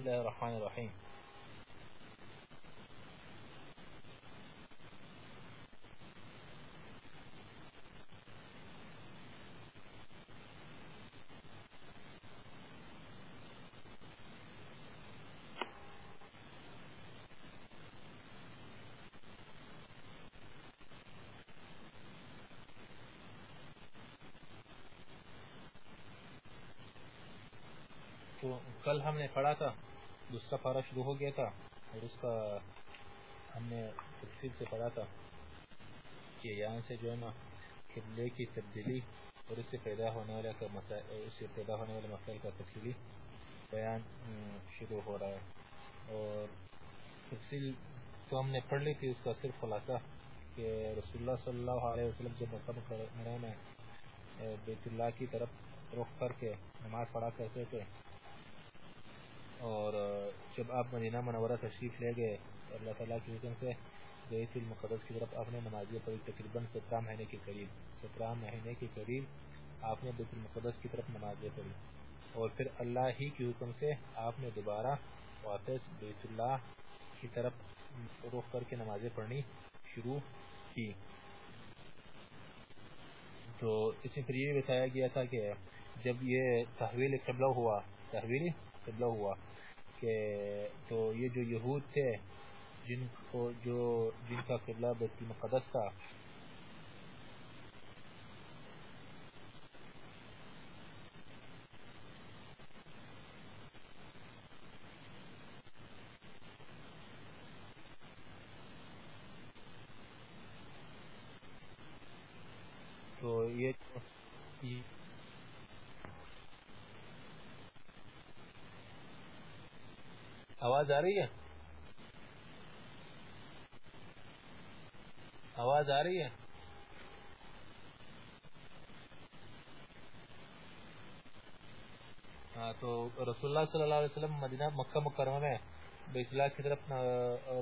اللہ الرحمن الرحیم تو کل ہم نے پڑھا تھا دوسرا پارا شروع ہو گیا تھا اور اس کا ہم نے تفصیل سے پڑھا تھا کہ یہاں سے جو ہے نا قبلے کی تبدیلی اور اس سے پیدا ہونے والے کا مسائل اس سے پیدا ہونے والے مسائل کا تفصیلی بیان شروع ہو رہا ہے۔ اور تفصیل تو ہم نے پڑھ لی تھی، اس کا صرف خلاصہ کہ رسول اللہ صلی اللہ علیہ وسلم جب مکہ میں بیت اللہ کی طرف رخ کر کے نماز پڑھا کرتے تھے اور جب آپ مدینہ منورہ تشریف لے گئے اللہ تعالیٰ کی حکم سے بیت المقدس کی طرف آپ نے نمازی پڑھی تقریباً سترہ مہینے کے قریب، سترہ مہینے کے قریب آپ نے بیت المقدس کی طرف نمازیں پڑھی۔ اور پھر اللہ ہی کی حکم سے آپ نے دوبارہ واپس بیت اللہ کی طرف رخ کر کے نمازیں پڑھنی شروع کی۔ تو اس میں پھر یہ بتایا گیا تھا کہ جب یہ تحویل قبلہ ہوا، تحویل قبلہ ہوا کہ تو یہ جو یہود تھے، جن کو جو جن کا قبلہ بیت المقدس تھا، تو یہ آواز آ رہی ہے؟ آواز آ رہی ہے؟ ہاں تو رسول اللہ صلی اللہ علیہ وسلم مدینہ، مکہ مکرمہ میں بیت اللہ کی طرف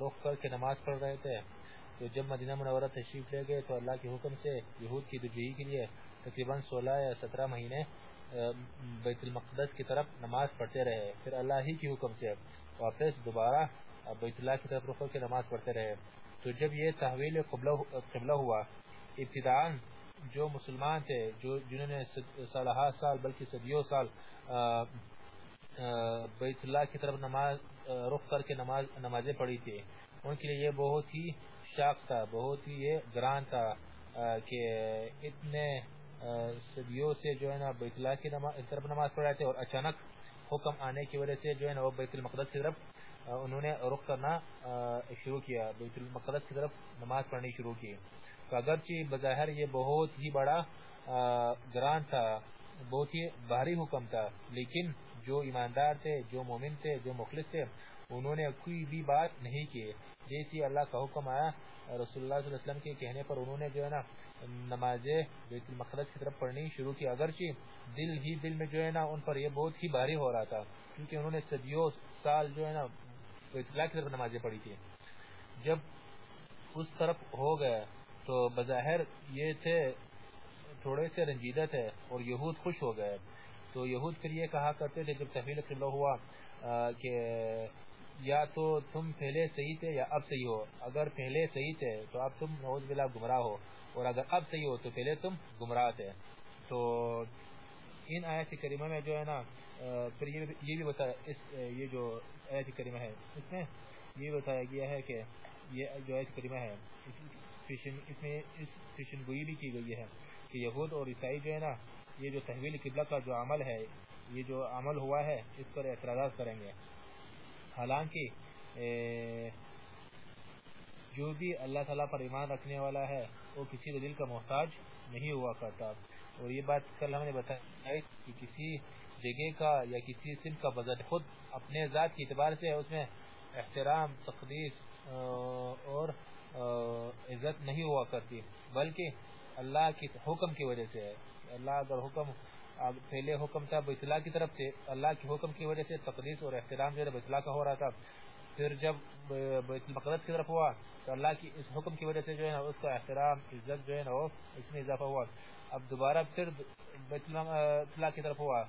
رخ کر کے نماز پڑھ رہے تھے۔ تو جب مدینہ منورہ تشریف لے گئے تو اللہ کے حکم سے یہود کی دجوئی کے لیے تقریباً سولہ یا سترہ مہینے بیت المقدس کی طرف نماز پڑھتے رہے۔ پھر اللہ ہی کی حکم سے واپس دوبارہ بیت اللہ کی طرف رخ کے نماز پڑھتے رہے۔ تو جب یہ تحویل قبلہ ہوا ابتداء جو مسلمان تھے، جو، جنہوں نے سالہ سال بلکہ صدیوں سال بیت اللہ کی طرف نماز رخ کر کے نماز، نمازیں پڑھی تھی۔ ان کے لیے یہ بہت ہی شاق تھا، بہت ہی یہ گران تھا کہ اتنے صدیوں سے جو ہے نا بیت اللہ کی طرف نماز پڑھائے تھے اور اچانک حکم آنے کی وجہ سے جو ہے نا وہ بیت المقدس کی طرف انہوں نے رخ کرنا شروع کیا، بیت المقدس کی طرف نماز پڑھنی شروع کی۔ تو اگرچہ بظاہر یہ بہت ہی بڑا گران تھا، بہت ہی بھاری حکم تھا، لیکن جو ایماندار تھے، جو مومن تھے، جو مخلص تھے انہوں نے کوئی بھی بات نہیں کی۔ جیسی اللہ کا حکم آیا، رسول اللہ صلی اللہ علیہ وسلم کے کہنے پر انہوں نے جو ہے نا، نماز بیت المقدس کی طرف پڑھنی شروع کی۔ اگرچہ دل ہی دل میں جو ہے نا، ان پر یہ بہت ہی بھاری ہو رہا تھا، کیونکہ انہوں نے صدیوں سال جو ہے نا، بیت اللہ کی طرف نمازیں پڑھی تھی جب اس طرف ہو گیا تو بظاہر یہ تھے، تھوڑے سے رنجیدہ تھے اور یہود خوش ہو گئے۔ تو یہود پھر یہ کہا کرتے تھے، جب تحویل قبلہ ہوا کہ یا تو تم پہلے صحیح تھے یا اب صحیح ہو۔ اگر پہلے صحیح تھے تو اب تم نوز بلا گمراہ ہو۔ اور اگر اب صحیح ہو تو پہلے تم گمراہ تھے۔ تو ان آیت کریمہ میں جو ہے نا پھر یہ بھی بتایا، اس، یہ جو آیت کریمہ ہے، اس میں یہ بتایا گیا ہے کہ یہ جو آیت کریمہ ہے، اس میں اس فیشن گوئی بھی کی گئی ہے کہ یہود اور عیسائی جو ہے نا، یہ جو تحویل قبلہ کا جو عمل ہے، یہ جو عمل ہوا ہے، اس پر اعتراضات کریں گے۔ حالانکہ جو بھی اللہ تعالیٰ پر ایمان رکھنے والا ہے، وہ کسی دلیل کا محتاج نہیں ہوا کرتا۔ اور یہ بات کل ہم نے بتایا کہ کسی جگہ کا یا کسی سم کا بذات خود اپنے ذات کی اعتبار سے اس میں احترام تقدیس اور عزت نہیں ہوا کرتی، بلکہ اللہ کی حکم کی وجہ سے اللہ اگر حکم پہلے حکم تھا بیت اللہ کی طرف سے، اللہ کے حکم کی وجہ سے تقدیس اور احترام جو ہے بیت اللہ کا ہو رہا تھا۔ پھر جب بیت المقدس کی طرف ہوا، تو اللہ کی اس حکم کی وجہ سے جو ہے نا، اس کا احترام، عزت جو ہے نا اس میں اضافہ ہوا۔ اب دوبارہ پھر بیت اللہ کی طرف ہوا۔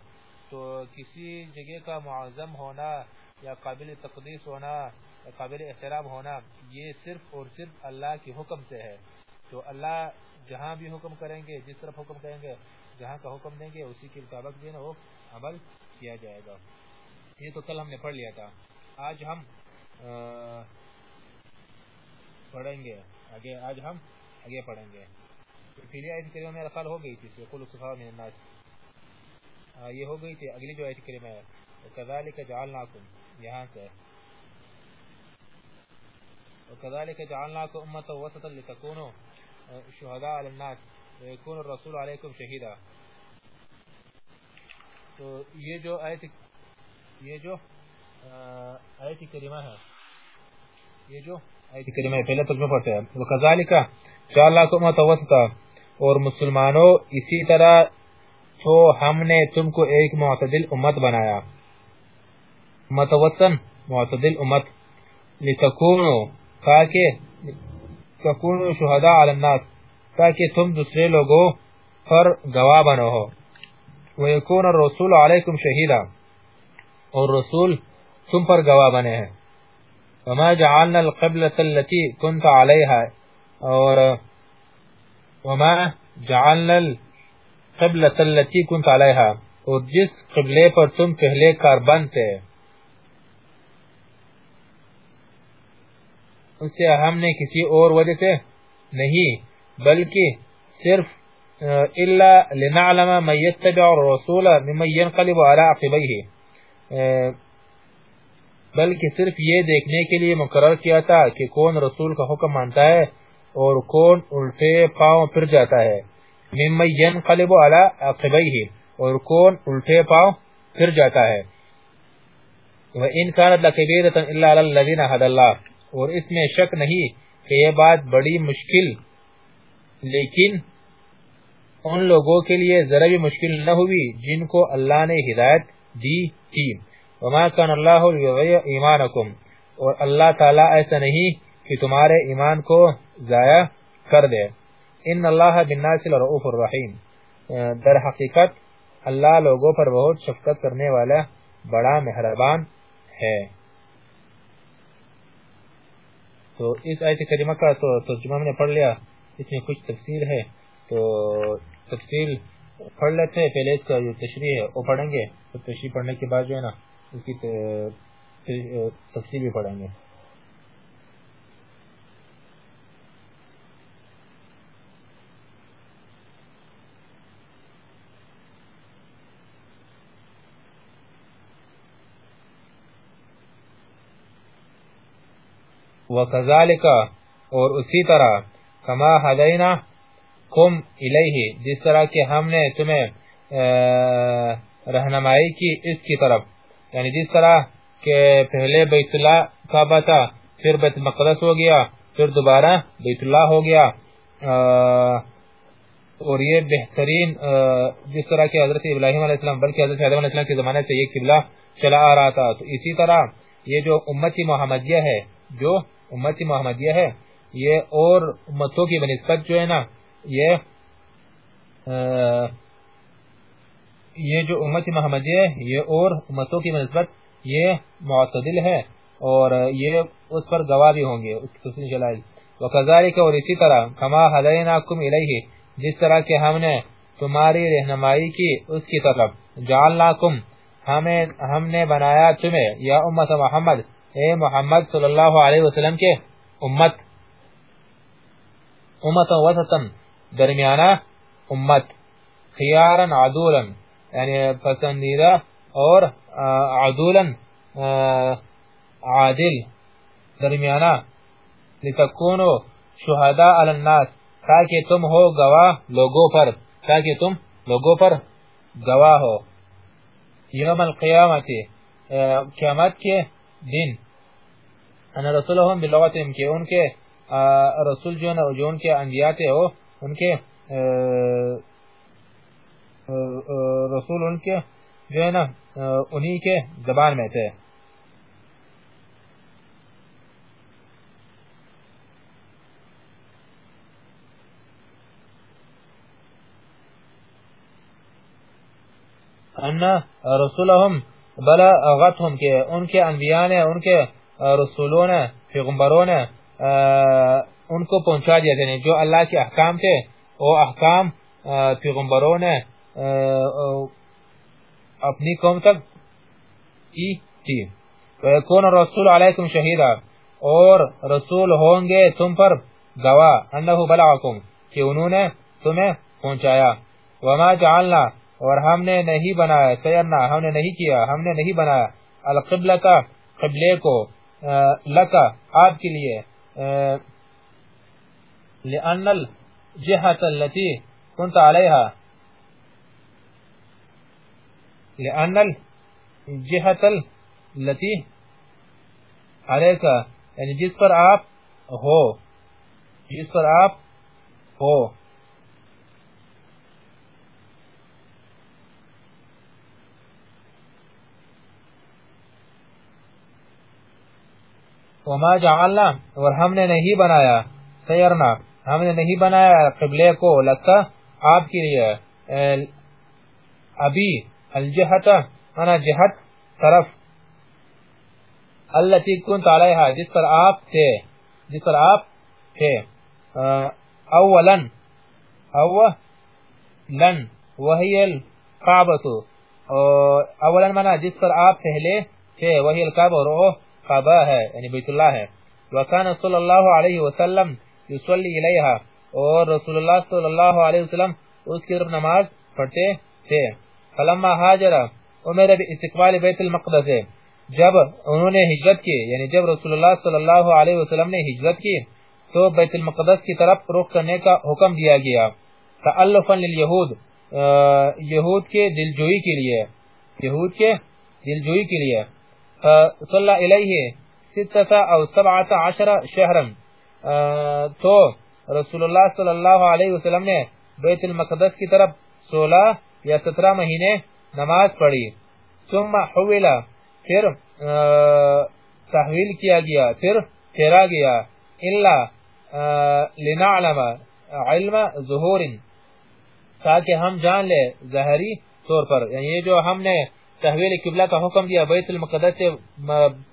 تو کسی جگہ کا معظم ہونا یا قابل تقدیس ہونا قابل احترام ہونا، یہ صرف اور صرف اللہ کے حکم سے ہے۔ تو اللہ جہاں بھی حکم کریں گے، جس طرف حکم کریں گے جہاں کا حکم دیں گے، اسی کے مطابق جو ہے وہ عمل کیا جائے گا۔ یہ تو کل ہم نے پڑھ لیا تھا۔ آج ہم پڑھیں گے۔ آگے، آج ہم آگے پڑھیں گے۔ پہلی آیت کریمہ میرا خیال ہو گئی تھی قل صفا من الناس۔ یہ ہو گئی تھی۔ اگلی جو آیت کریمہ ہے۔ کذالک جعلناکم یہاں سے۔ وكذلك جعلناكم امه وسطا لتكونوا شهداء على الناس ويكون الرسول عليكم شهيدا۔ تو یہ جو آیت، یہ جو آیت کریمہ ہے، یہ جو آیت کریمہ ہے، پہلے ترجمہ پڑھتے ہیں۔ وکذالک جعلناكم امه وسطا اور مسلمانوں، اسی طرح تو ہم نے تم کو ایک معتدل امت بنایا۔ متوسن معتدل امت۔ لتکونو تاکہ تکونو شہداء علی الناس۔ تاکہ تم دوسرے لوگوں پر گواہ بنو ہو۔ ویکون الرسول علیکم شہیدہ اور رسول تم پر گواہ بنے ہیں۔ وما جعلنا القبلة التي كنت عليها۔ اور وما جعلنا القبلة التي كنت عليها۔ اور جس قبلے پر تم پہلے کار بنتے اس سے ہم نے کسی اور وجہ سے نہیں بلکہ صرف الا لنعلم من يتبع الرسول ممن ينقلب على عقبيه. بلکہ صرف یہ دیکھنے کے لیے مقرر کیا تھا کہ کون رسول کا حکم مانتا ہے اور کون الٹے پاؤں پھر جاتا ہے. ممن ينقلب على عقبيه اور کون الٹے پاؤں پھر جاتا ہے. وَإِن كَانَتْ لَكَبِيرَةً إِلَّا عَلَى الَّذِينَ هَدَى اللَّهِ اور اس میں شک نہیں کہ یہ بات بڑی مشکل لیکن ان لوگوں کے لیے ذرا بھی مشکل نہ ہوئی جن کو اللہ نے ہدایت دی تھی۔ وما كان الله ليضيع ایمانکم اور اللہ تعالی ایسا نہیں کہ تمہارے ایمان کو ضائع کر دے۔ ان اللہ بالناس لرؤوف الرحیم در حقیقت اللہ لوگوں پر بہت شفقت کرنے والا بڑا مہربان ہے۔ تو اس آیت کریمہ کا تو ترجمہ میں نے پڑھ لیا۔ اس میں کچھ تفسیر ہے تو تفسیر پڑھ لیتے ہیں، پہلے اس کا جو تشریح ہے، وہ پڑھیں گے۔ تو تشریح پڑھنے کے بعد جو ہے نا، اس کی تفسیر بھی پڑھیں گے۔ وکذالک اور اسی طرح کما ہدینا کم الیہ، جس طرح کہ ہم نے تمہیں رہنمائی کی اس کی طرف۔ یعنی جس طرح کہ پہلے بیت اللہ کعبہ تھا، پھر بیت مقدس ہو گیا، پھر دوبارہ بیت اللہ ہو گیا۔ اور یہ بہترین جس طرح کہ حضرت ابراہیم علیہ السلام، بلکہ حضرت علیہ السلام کے زمانے سے یہ قبلہ چلا آ رہا تھا۔ تو اسی طرح یہ جو امتی محمدیہ ہے، جو امت محمدیہ ہے یہ اور امتوں کی بنسبت جو ہے نا، یہ یہ جو امت محمدیہ ہے، یہ اور امتوں کی بنسبت یہ معتدل ہے اور یہ اس پر گواہ بھی ہوں گے۔ اس جلال۔ وکذالک اور اسی طرح، کما ہدیناکم الیہ، جس طرح کہ ہم نے تمہاری رہنمائی کی اس کی طرف، جعلناکم، ہمیں، ہم نے بنایا تمہیں، یا امت محمد، اے محمد صلی اللہ علیہ وسلم کے امت۔ امت وسطا. درمیانہ امت خیارا عدولا. یعنی پسندیدہ اور عدولا عادل. درمیانہ لتکونو شہداء علی الناس. تاکہ تم ہو گواہ لوگوں پر. تاکہ تم لوگوں پر گواہ ہو. یوم القیامت قیامت کے دن. انا رسولهم بلغتهم کہ ان کے رسول جو نا، جو ان کے انبیاء تھے، وہ ان کے رسول ان کے جو ہے نا انہی کے زبان میں تھے۔ ان رسولهم بلغتهم کہ ان کے انبیاء نے، ان کے رسولوں نے، پیغمبروں نے ان کو پہنچا دیا تھے یعنی جو اللہ کے احکام تھے، وہ احکام پیغمبروں نے اپنی قوم تک کی تھی وَيَكُونَ الرَّسُولُ عَلَيْكُمْ شَهِيدًا اور رسول ہوں گے تم پر گواہ، انہو بلعکم، کہ انہوں نے تمہیں پہنچایا۔ وما جعلنا، اور ہم نے نہیں بنایا، سیرنا، ہم نے نہیں کیا، ہم نے نہیں بنایا۔ القبلہ کا قبلے کو لکا، آپ کے لیے۔ لأن الجهة التي كنت عليها، لأن الجهة التي عليك یعنی جس پر آپ ہو، جس پر آپ ہو۔ وما جعلنا، اور ہم نے نہیں بنایا، سیرنا، ہم نے نہیں بنایا قبلے کو لکا آپ کے لیے ابھی، الجہت انا جہت، طرف اللہ کنت علیہا، جس پر آپ تھے، جس پر آپ تھے اولا اولا، وہی القعبت اولا منا جس پر آپ پہلے تھے، وہی القعبہ اور وہ قعبہ ہے یعنی بیت اللہ ہے۔ وکان صلی اللہ علیہ وسلم یصلی الیہا اور رسول اللہ صلی اللہ علیہ وسلم اس کی طرف نماز پڑھتے تھے۔ فلما حاجر عمر باستقبال بیت المقدس، جب انہوں نے ہجرت کی یعنی جب رسول اللہ صلی اللہ علیہ وسلم نے ہجرت کی، تو بیت المقدس کی طرف رخ کرنے کا حکم دیا گیا۔ تعلفا للیہود یہود کے دلجوئی کے لیے، یہود کے دلجوئی کے لیے۔ صلی علیہ ستتا او سبعتا عشر شہرا تو رسول اللہ صلی اللہ علیہ وسلم نے بیت المقدس کی طرف سولہ یا سترہ مہینے نماز پڑھی. ثم حولا پھر تحویل کیا گیا، پھر پھیرا گیا. الا لنعلم علم ظہور تاکہ ہم جان لے ظاہری طور پر. یعنی جو ہم نے تحویل قبلہ کا حکم دیا، بیت المقدس سے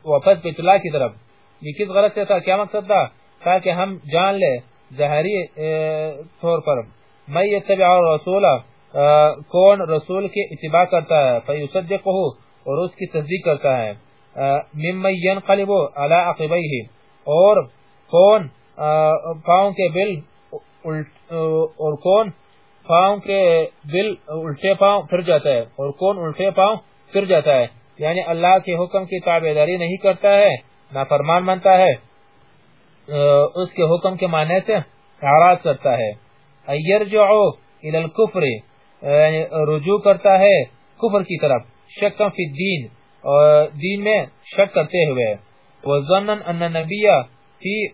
واپس بیت اللہ کی طرف۔ یہ کس غرض سے تھا؟ کیا مقصد تھا؟ تاکہ ہم جان لے ظاہری طور پر۔ میں یتبع رسول کون رسول کے اتباع کرتا ہے؟ فیصدقہ اور اس کی تصدیق کرتا ہے۔ ممن ينقلب على عقبیہ، اور کون پاؤں کے بل اور کون پاؤں کے بل الٹے پاؤں پھر جاتا ہے، اور کون الٹے پاؤں پھر جاتا ہے۔ یعنی اللہ کے حکم کی تابعداری نہیں کرتا ہے، نافرمان مانتا ہے۔ اس کے حکم کے معنی سے اعراض کرتا ہے۔ ایرجعو الى الكفر یعنی رجوع کرتا ہے کفر کی طرف، شکا فی الدین دین میں شک کرتے ہوئے۔ وظنن ان نبی فی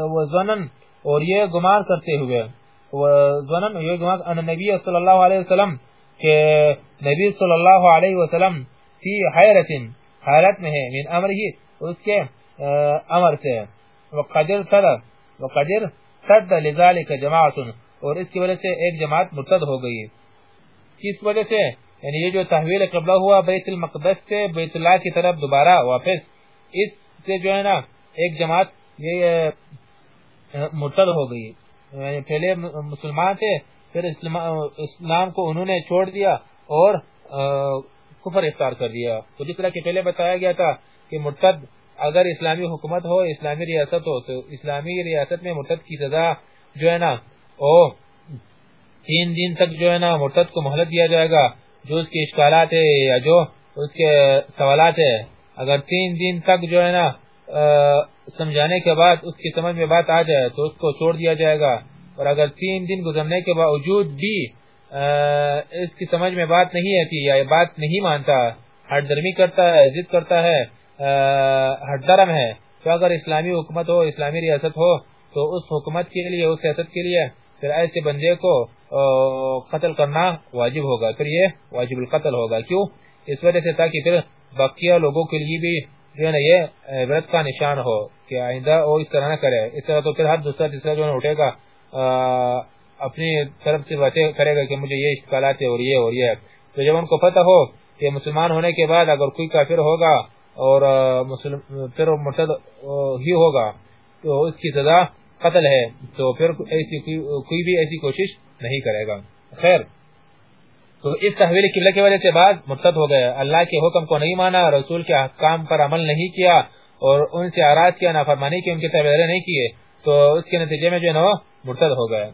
وظنن اور یہ گمان کرتے ہوئے۔ وظنن یہ گمان ان نبی صلی اللہ علیہ وسلم کہ نبی صلی اللہ علیہ وسلم فی حیرت حیرت میں ہے، من امر ہی اس کے امر سے۔ وقدر صد وقدر صد لذالک جماعت، اور اس کی وجہ سے ایک جماعت مرتد ہو گئی۔ کس وجہ سے؟ یعنی یہ جو تحویل قبلہ ہوا، بیت المقدس سے بیت اللہ کی طرف دوبارہ واپس، اس سے جو ہے نا ایک جماعت یہ مرتد ہو گئی۔ یعنی پہلے مسلمان تھے پھر اسلام کو انہوں نے چھوڑ دیا اور کفر اختار کر دیا۔ تو جس طرح کہ پہلے بتایا گیا تھا کہ مرتد اگر اسلامی حکومت ہو، اسلامی ریاست ہو، تو اسلامی ریاست میں مرتد کی سزا جو ہے نا، او، تین دن تک جو ہے نا مرتد کو مہلت دیا جائے گا۔ جو اس کے اشکالات ہے یا جو اس کے سوالات ہے اگر تین دن تک جو ہے نا سمجھانے کے بعد اس کی سمجھ میں بات آ جائے تو اس کو چھوڑ دیا جائے گا۔ اور اگر تین دن گزرنے کے باوجود بھی اس کی سمجھ میں بات نہیں آتی یا بات نہیں مانتا ہر درمی کرتا ہے، ضد کرتا ہے ہر درم ہے، تو اگر اسلامی حکومت ہو، اسلامی ریاست ہو، تو اس حکومت کے لیے، اس ریاست کے لیے پھر ایسے بندے کو قتل کرنا واجب ہوگا۔ پھر یہ واجب القتل ہوگا۔ کیوں؟ اس وجہ سے تاکہ پھر بقیہ لوگوں کے لیے بھی جو ہے نا، یہ عبرت کا نشان ہو کہ آئندہ وہ اس طرح نہ کرے۔ اس طرح تو پھر ہر دوسرا تیسرا جو اٹھے گا۔ اپنی طرف سے باتیں کرے گا کہ مجھے یہ اشکالات ہے اور یہ اور یہ۔ تو جب ان کو پتہ ہو کہ مسلمان ہونے کے بعد اگر کوئی کافر ہوگا اور پھر مرتد ہی ہوگا، تو اس کی سزا قتل ہے۔ تو پھر ایسی کوئی بھی ایسی کوشش نہیں کرے گا۔ خیر۔ تو اس تحویل قبلہ کی وجہ سے بعد مرتد ہو گئے۔ اللہ کے حکم کو نہیں مانا، رسول کے احکام پر عمل نہیں کیا اور ان سے آراز کیا، نافرمانی کی ان کے تحویلے نہیں کیے۔ تو اس کے نتیجے میں جو ہے مرتد ہو گئے۔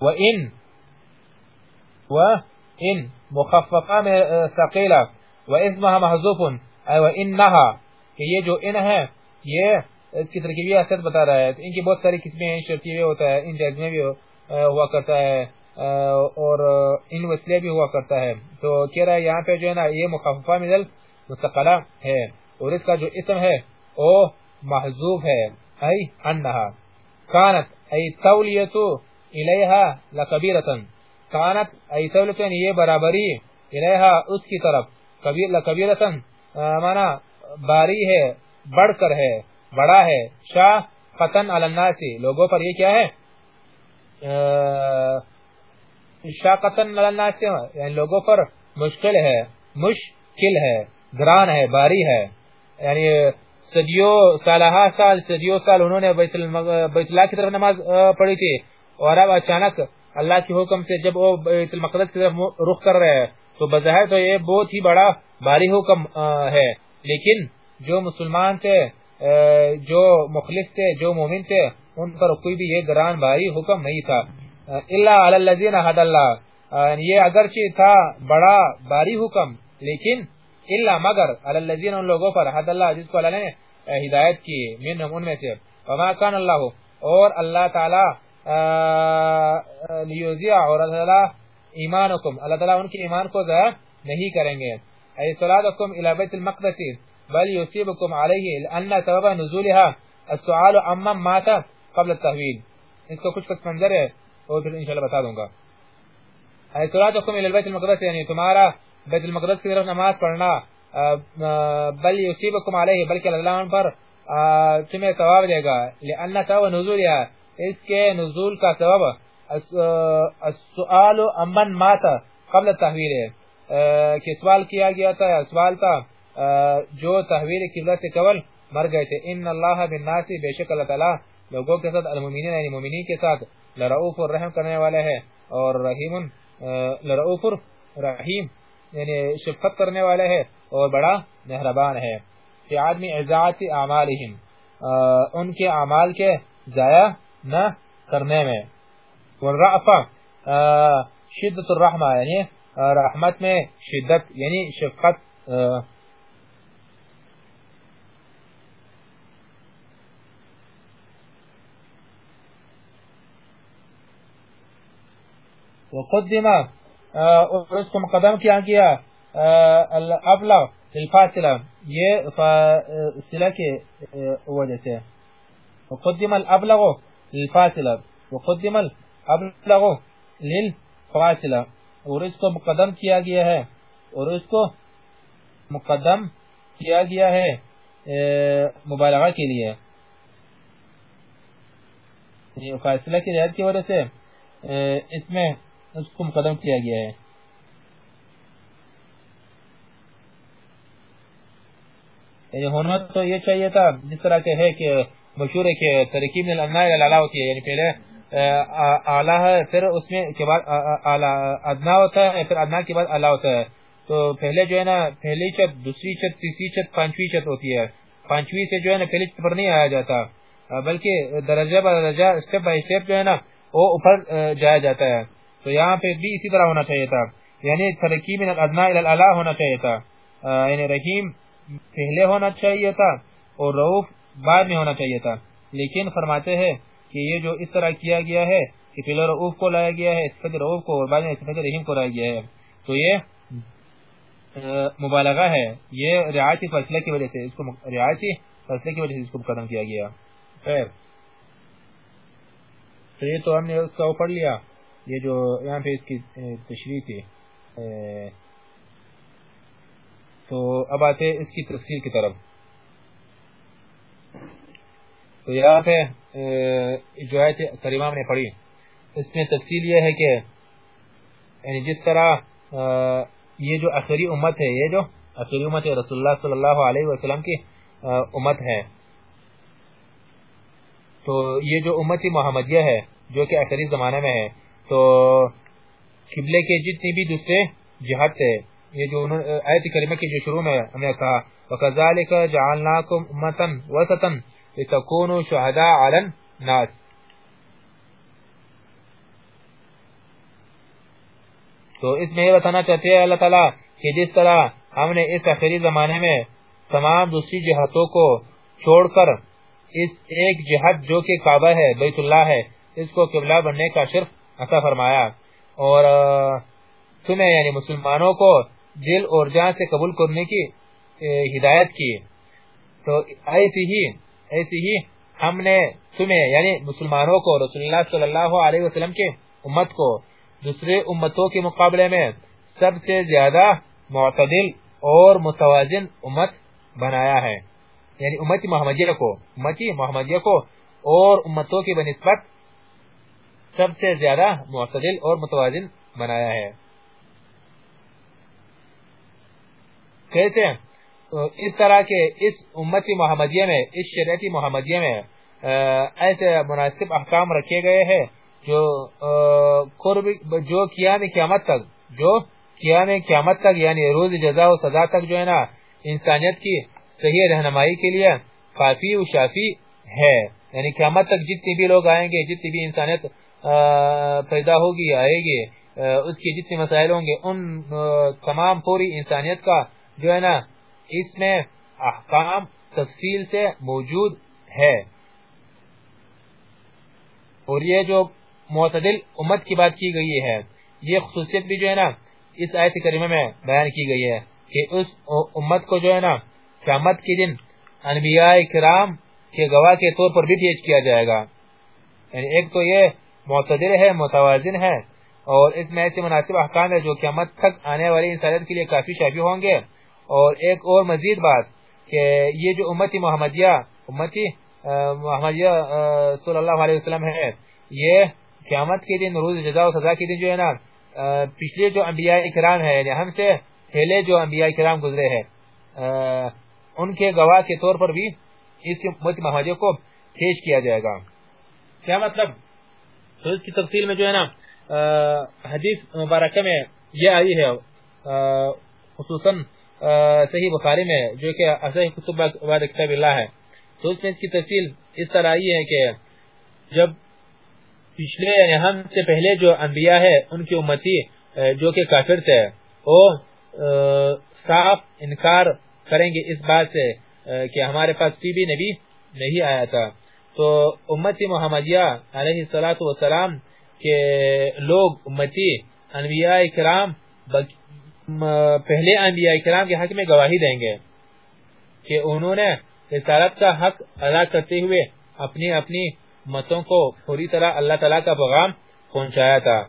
وَإِن وَإِن مخففہ میں ثقیلہ وَإِسْمَهَ مَحْزُوفٌ اے وَإِنَّهَا، کہ یہ جو ان ہے یہ اس کی ترکیبی اثر بتا رہا ہے۔ ان کی بہت ساری قسمیں ہیں شرطیوے ہوتا ہے، ان جازمے بھی ہوا کرتا ہے اور ان وسیلے بھی ہوا کرتا ہے۔ تو کہہ رہا ہے، یہاں پہ جو ہے نا، یہ مخففہ مدل مستقلہ ہے۔ اور اس کا جو اسم ہے، او محضوب ہے، ای انہا۔ کانت، ای تولیتو الیہا لکبیرتا کانت، ای تولیتو یہ برابری الیہا اس کی طرف۔ لکبیرتا مانا باری ہے، بڑھ کر ہے، بڑا ہے۔ شاہ قطن الناسی لوگوں پر یہ کیا ہے؟ شاہ قطن الناسی یعنی لوگوں پر مشکل ہے مشکل ہے، گران ہے، باری ہے۔ یعنی صدیوں سالہ سال صدیوں سال انہوں نے بیت اللہ کی طرف نماز پڑھی تھی۔ اور اب اچانک اللہ کے حکم سے جب وہ بیت المقدس کی طرف رخ کر رہے ہیں، تو بظاہر تو یہ بہت ہی بڑا باری حکم ہے۔ لیکن جو مسلمان تھے جو مخلص تھے، جو مومن تھے، ان پر کوئی بھی یہ گران بھاری حکم نہیں تھا۔ اللہ الذین یعنی حد اللہ۔ یہ اگرچہ تھا بڑا باری حکم، لیکن اللہ مگر الذین ان لوگوں پر حد اللہ جس کو اللہ نے ہدایت کی منہم ان میں سے. وما کان اللہ اور اللہ تعالی لیوزیع اور اللہ تعالی ایمانکم. اللہ تعالی ان کی ایمان کو ضائع نہیں کریں گے. ای صلاتکم الى بیت المقدس. بل يصيبكم عليه لأن سبب نزولها. السؤال عمم مات قبل التحویل. اس کو کچھ پس منظر ہے، اور پھر انشاءاللہ بتا دوں گا. صلاتكم الى البيت المقدس یعنی تمہارا بیت المقدس کی طرف نماز پڑھنا بل يصيبكم عليه بلکہ اللہ ان پر تمہیں ثواب دے گا۔ لأن سبب نزولها اس کے نزول کا سبب السؤال عمن مات قبل التحویل ہے۔ کہ سوال کیا گیا تھا، سوال تھا جو تحویل قبلہ سے قبل مر گئے تھے۔ ان اللہ بالناس، بے شک اللہ تعالی لوگوں کے ساتھ، المؤمنین یعنی مومنین کے ساتھ لرؤوف الرحم کرنے والے ہیں اور رحیم لرؤوف رحیم یعنی شفقت کرنے والے ہیں اور بڑا مہربان ہے کہ آدمی اعزاز اعمالہم ان کے اعمال کے ضائع نہ کرنے میں۔ والرعفہ شدت الرحمہ یعنی رحمت میں شدت یعنی شفقت وقدم اور اس کو مقدم کیا گیا الابلغ الفاصلہ، یہ فاصلہ کے وجہ سے وقدم الابلغ للفاصلہ، وقدم الابلغ للفاصلہ، اور اس کو مقدم کیا گیا ہے، اور اس کو مقدم کیا گیا ہے مبالغہ کے لیے۔ فاصلہ کی رعایت کی وجہ سے اس میں اس کو مقدم کیا گیا ہے۔ یعنی ہونا تو یہ چاہیے تھا، جس طرح کے ہے کہ مشہور ہے کہ ترکیب الاناء ہوتی ہے یعنی پہلے اعلی ہے، پھر اس میں کے بعد ادنا ہوتا ہے، پھر ادنا کے بعد اعلی ہوتا ہے۔ تو پہلے جو ہے نا، پہلی چت، دوسری چت، تیسری چت، پانچویں چت ہوتی ہے۔ پانچویں سے جو ہے نا، پہلی چت پر نہیں آیا جاتا بلکہ درجہ بدرجہ اسٹیپ بائی اسٹیپ جو ہے نا، وہ اوپر جایا جاتا ہے۔ تو یہاں پہ بھی اسی طرح ہونا چاہیے تھا۔ یعنی ترکیب من الادنا الى الاعلا ہونا چاہیے تھا۔ یعنی رحیم پہلے ہونا چاہیے تھا اور رعوف بعد میں ہونا چاہیے تھا۔ لیکن فرماتے ہیں کہ یہ جو اس طرح کیا گیا ہے کہ پہلے رعوف کو لایا گیا ہے صفت رعوف کو اور بعد میں صفت رحیم کو لایا گیا ہے۔ تو یہ مبالغہ ہے۔ یہ رعایتی فیصلے کی وجہ سے اس کو رعایتی فیصلے کی وجہ سے اس کو قدم کیا گیا۔ خیر۔ تو یہ تو ہم نے اس کا پڑھ لیا۔ یہ جو یہاں پہ اس کی تشریح تھی تو اب آتے اس کی تفصیل کی طرف۔ تو یہاں پہ جو آیت کریمہ نے پڑھی، اس میں تفصیل یہ ہے کہ یعنی جس طرح یہ جو اخری امت ہے، یہ جو اخری امت ہے رسول اللہ صلی اللہ علیہ وسلم کی امت ہے۔ تو یہ جو امت محمدیہ ہے، جو کہ اخری زمانے میں ہے تو قبلے کے جتنی بھی دوسرے جہت ہے یہ جو آیت کریمہ کی جو شروع میں ہم نے کہا، وَكَذَلِكَ جَعَلْنَاكُمْ أُمَّةً وَسَطًا لِتَكُونُوا شُهَدَاءَ عَلَى النَّاسِ۔ تو اس میں یہ بتانا چاہتے ہیں اللہ تعالیٰ کہ جس طرح ہم نے اس آخری زمانے میں تمام دوسری جہتوں کو چھوڑ کر اس ایک جہت جو کہ کعبہ ہے، بیت اللہ ہے، اس کو قبلہ بننے کا شرف عطا فرمایا۔ اور تمہیں یعنی مسلمانوں کو دل اور جان سے قبول کرنے کی ہدایت کی۔ تو ایسی ہی ایسی ہی ہم نے تمہیں یعنی مسلمانوں کو، رسول اللہ صلی اللہ علیہ وسلم کے امت کو، دوسرے امتوں کے مقابلے میں سب سے زیادہ معتدل اور متوازن امت بنایا ہے۔ یعنی امت محمدیہ کو، امتی محمدیہ کو اور امتوں کی بنسبت سب سے زیادہ معتدل اور متوازن بنایا ہے۔ کیسے اس طرح کے اس امتی محمدیہ میں، اس شریعتی محمدیہ میں ایسے مناسب احکام رکھے گئے ہیں جو قرب، جو قیام قیامت تک، جو قیام قیامت تک یعنی روز جزا و سزا تک جو ہے نا، انسانیت کی صحیح رہنمائی کے لیے کافی و شافی ہے۔ یعنی قیامت تک جتنے بھی لوگ آئیں گے، جتنی بھی انسانیت پیدا ہوگی، آئے گی اس کے جتنے مسائل ہوں گے، ان تمام پوری انسانیت کا جو ہے نا، اس میں احکام تفصیل سے موجود ہے۔ اور یہ جو معتدل امت کی بات کی گئی ہے، یہ خصوصیت بھی جو ہے نا، اس آیت کریمہ میں بیان کی گئی ہے کہ اس امت کو جو ہے نا، قیامت کے دن انبیاء کرام کے گواہ کے طور پر بھی پیش کیا جائے گا۔ یعنی ایک تو یہ معتدل ہے، متوازن ہے۔ اور اس میں ایسے مناسب احکام ہے جو قیامت تک آنے والی انسانیت کے لیے کافی شافی ہوں گے۔ اور ایک اور مزید بات کہ یہ جو امتی محمدیہ امتی محمدیہ صلی اللہ علیہ وسلم ہے، یہ قیامت کے دن روز جزا و سزا کے دن جو ہے نا پچھلے جو انبیاء اکرام ہے یعنی ہم سے پہلے جو انبیاء اکرام گزرے ہیں ان کے گواہ کے طور پر بھی اس امت محمدیہ کو پیش کیا جائے گا۔ کیا مطلب؟ تو اس کی تفصیل میں جو ہے نا حدیث مبارکہ میں یہ آئی ہے خصوصاً صحیح بخاری میں جو کہ اصحی کتب بعد کتاب اللہ ہے۔ تو اس میں اس کی تفصیل اس طرح آئی ہے کہ جب پچھلے یعنی ہم سے پہلے جو انبیاء ہے، ان کی امتی جو کہ کافر تھے، وہ صاف انکار کریں گے اس بات سے کہ ہمارے پاس کوئی بھی نبی نہیں آیا تھا۔ تو امتی محمدیہ علیہ السلام کے لوگ، امتی، انبیاء کرام پہلے انبیاء کرام کے حق میں گواہی دیں گے کہ انہوں نے رسالت کا حق ادا کرتے ہوئے اپنی اپنی متوں کو پوری طرح اللہ تعالیٰ کا پیغام پہنچایا تھا۔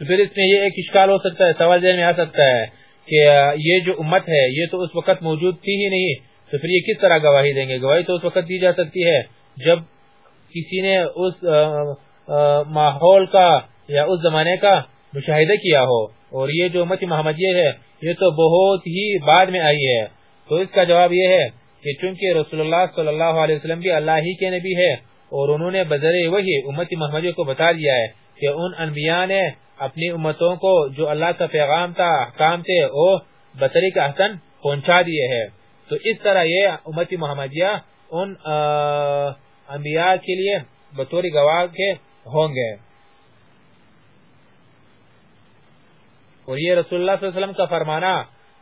تو پھر اس میں یہ ایک اشکال ہو سکتا ہے، سوال ذہن میں آ سکتا ہے کہ یہ جو امت ہے، یہ تو اس وقت موجود تھی ہی نہیں تو پھر یہ کس طرح گواہی دیں گے؟ گواہی تو اس وقت دی جا سکتی ہے جب کسی نے اس ماحول کا یا اس زمانے کا مشاہدہ کیا ہو۔ اور یہ جو امت محمدیہ ہے، یہ تو بہت ہی بعد میں آئی ہے۔ تو اس کا جواب یہ ہے کہ چونکہ رسول اللہ صلی اللہ علیہ وسلم بھی اللہ ہی کے نبی ہے، اور انہوں نے بذر وہی امت محمدی کو بتا دیا ہے کہ ان انبیاء نے اپنی امتوں کو جو اللہ کا پیغام تھا، احکام تھے، وہ بطریق احسن پہنچا دیے ہے تو اس طرح یہ امت محمدیہ ان انبیاء کے لیے بطور گواہ کے ہوں گے۔ اور یہ رسول اللہ صلی اللہ علیہ وسلم کا فرمانا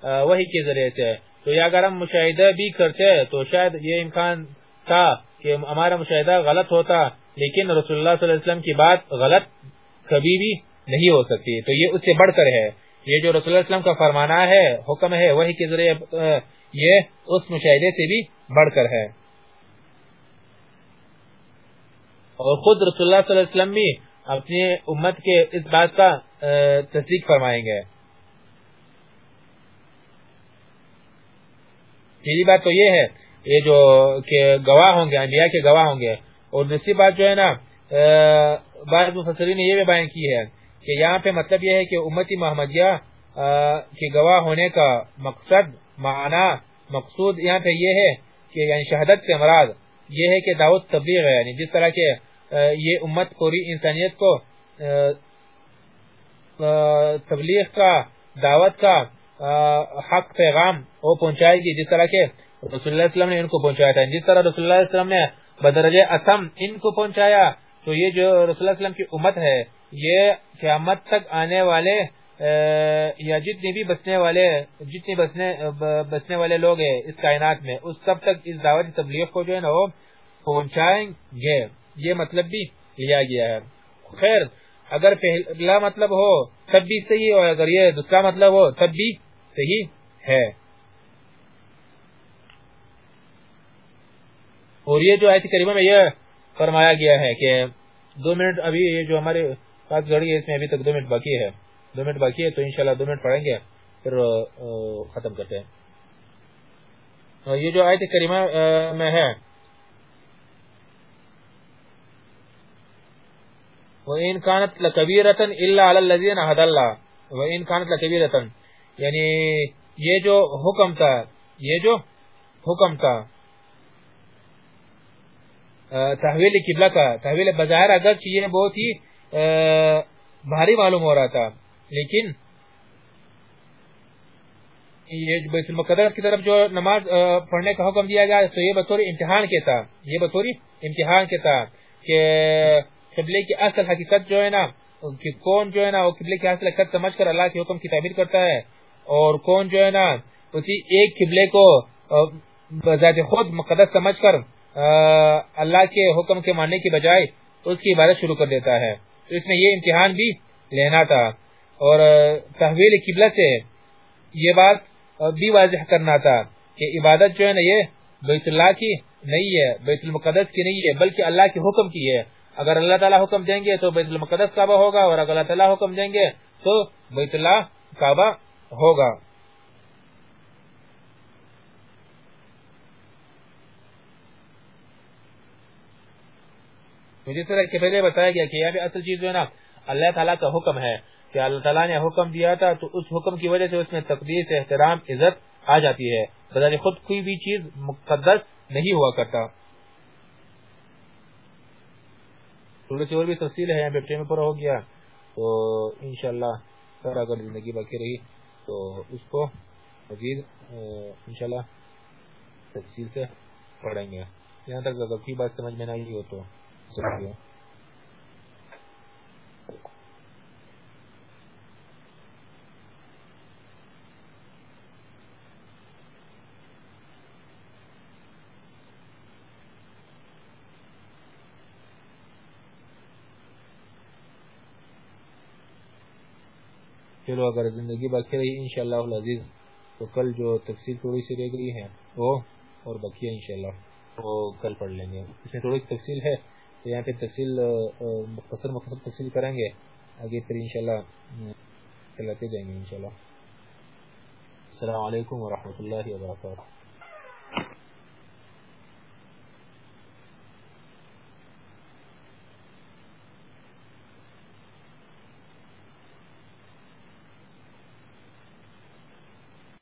وہی کے ذریعے سے۔ تو یہ اگر ہم مشاہدہ بھی کرتے تو شاید یہ امکان تھا کہ ہمارا مشاہدہ غلط ہوتا، لیکن رسول اللہ صلی اللہ علیہ وسلم کی بات غلط کبھی بھی نہیں ہو سکتی۔ تو یہ اس سے بڑھ کر ہے۔ یہ جو رسول اللہ علیہ وسلم کا فرمانا ہے، حکم ہے وہی کے ذریعے یہ اس مشاہدے سے بھی بڑھ کر ہے۔ اور خود رسول اللہ صلی اللہ علیہ وسلم بھی اپنی امت کے اس بات کا تصدیق فرمائیں گے۔ پہلی بات تو یہ ہے، یہ جو کہ گواہ ہوں گے، انبیاء کے گواہ ہوں گے۔ اور دوسری بات جو ہے نا بعض مفسرین نے یہ بھی بیان کی ہے کہ یہاں پہ مطلب یہ ہے کہ امتی محمدیہ کی گواہ ہونے کا مقصد، معنی، مقصود یہاں پہ یہ ہے کہ یعنی شہادت سے مراد یہ ہے کہ دعوت تبلیغ ہے یعنی جس طرح کے یہ امت پوری انسانیت کو تبلیغ کا، دعوت کا حق پیغام وہ پہنچائے گی، جس طرح کے رسول اللہ علیہ وسلم نے ان کو پہنچایا تھا۔ جس طرح رسول اللہ علیہ وسلم نے بدرج اتم ان کو پہنچایا، تو یہ جو رسول اللہ علیہ وسلم کی امت ہے، یہ قیامت تک آنے والے یا جتنے بھی بسنے والے، جتنے بسنے بسنے والے لوگ ہیں اس کائنات میں، اس سب تک اس دعوت تبلیغ کو جو ہے نا وہ پہنچائیں گے۔ یہ مطلب بھی لیا گیا ہے۔ خیر، اگر پہلا مطلب ہو تب بھی صحیح اور اگر یہ دوسرا مطلب ہو تب بھی صحیح ہے۔ اور یہ جو آیت کریمہ میں یہ فرمایا گیا ہے کہ دو منٹ ابھی یہ جو ہمارے پاس گھڑی ہے، اس میں ابھی تک دو منٹ باقی ہے۔ دو منٹ باقی ہے تو انشاءاللہ دو منٹ پڑھیں گے، پھر ختم کرتے ہیں۔ یہ جو آیت کریمہ میں ہے۔ وَإِن كَانَتْ لَكَبِيرَةً إِلَّا عَلَى الَّذِينَ هَدَى اللَّهِ۔ وَإِن كَانَتْ لَكَبِيرَةً یعنی یہ جو حکم تھا، یہ جو حکم تھا تحویل قبلہ کا، تحویل بظاہر اگر یہ بہت ہی بھاری معلوم ہو رہا تھا۔ لیکن یہ بیت المقدس کی طرف جو نماز پڑھنے کا حکم دیا گیا، تو یہ بطور امتحان کے تھا یہ بطور امتحان کے تھا کہ قبلے کی اصل حقیقت جو ہے نا کہ کون جو ہے نا، وہ قبلے کی اصل حقیقت سمجھ کر اللہ کے حکم کی تعبیر کرتا ہے اور کون جو ہے نا، اسی ایک قبلے کو بذات خود مقدس سمجھ کر اللہ کے حکم کے ماننے کی بجائے اس کی عبادت شروع کر دیتا ہے۔ تو اس میں یہ امتحان بھی لینا تھا۔ اور تحویل قبلہ سے یہ بات بھی واضح کرنا تھا کہ عبادت جو ہے نا یہ بیت اللہ کی نہیں ہے، بیت المقدس کی نہیں ہے، بلکہ اللہ کے حکم کی ہے۔ اگر اللہ تعالیٰ حکم دیں گے تو بیت المقدس کعبہ ہوگا، اور اگر اللہ تعالیٰ حکم دیں گے تو بیت اللہ کعبہ ہوگا۔ جس طرح کہ پہلے بتایا گیا کہ یہ بھی اصل چیز جو ہے نا، اللہ تعالیٰ کا حکم ہے۔ کہ اللہ تعالیٰ نے حکم دیا تھا تو اس حکم کی وجہ سے اس میں تقدیر احترام عزت آ جاتی ہے۔ بذات خود کوئی بھی چیز مقدس نہیں ہوا کرتا۔ تھوڑی سی اور بھی تفصیل ہے، یہاں میں پورا ہو گیا۔ تو انشاءاللہ سر اگر زندگی باقی رہی۔ تو اس کو مزید انشاءاللہ تفصیل سے پڑھیں گے۔ یہاں تک اگر کوئی بات سمجھ میں نہ آئی ہو تو۔ چلو اگر زندگی باقی رہی، انشاءاللہ العزیز، تو کل جو تفصیل تھوڑی سی رہ گئی ہے، وہ اور باقی ہے انشاءاللہ، وہ کل پڑھ لیں گے۔ اس میں تھوڑی سی تفصیل ہے، تو یہاں پہ تفصیل مختصر مختصر تفصیل کریں گے، آگے پھر انشاءاللہ چلاتے جائیں گے انشاءاللہ۔ السلام علیکم ورحمۃ اللہ وبرکاتہ۔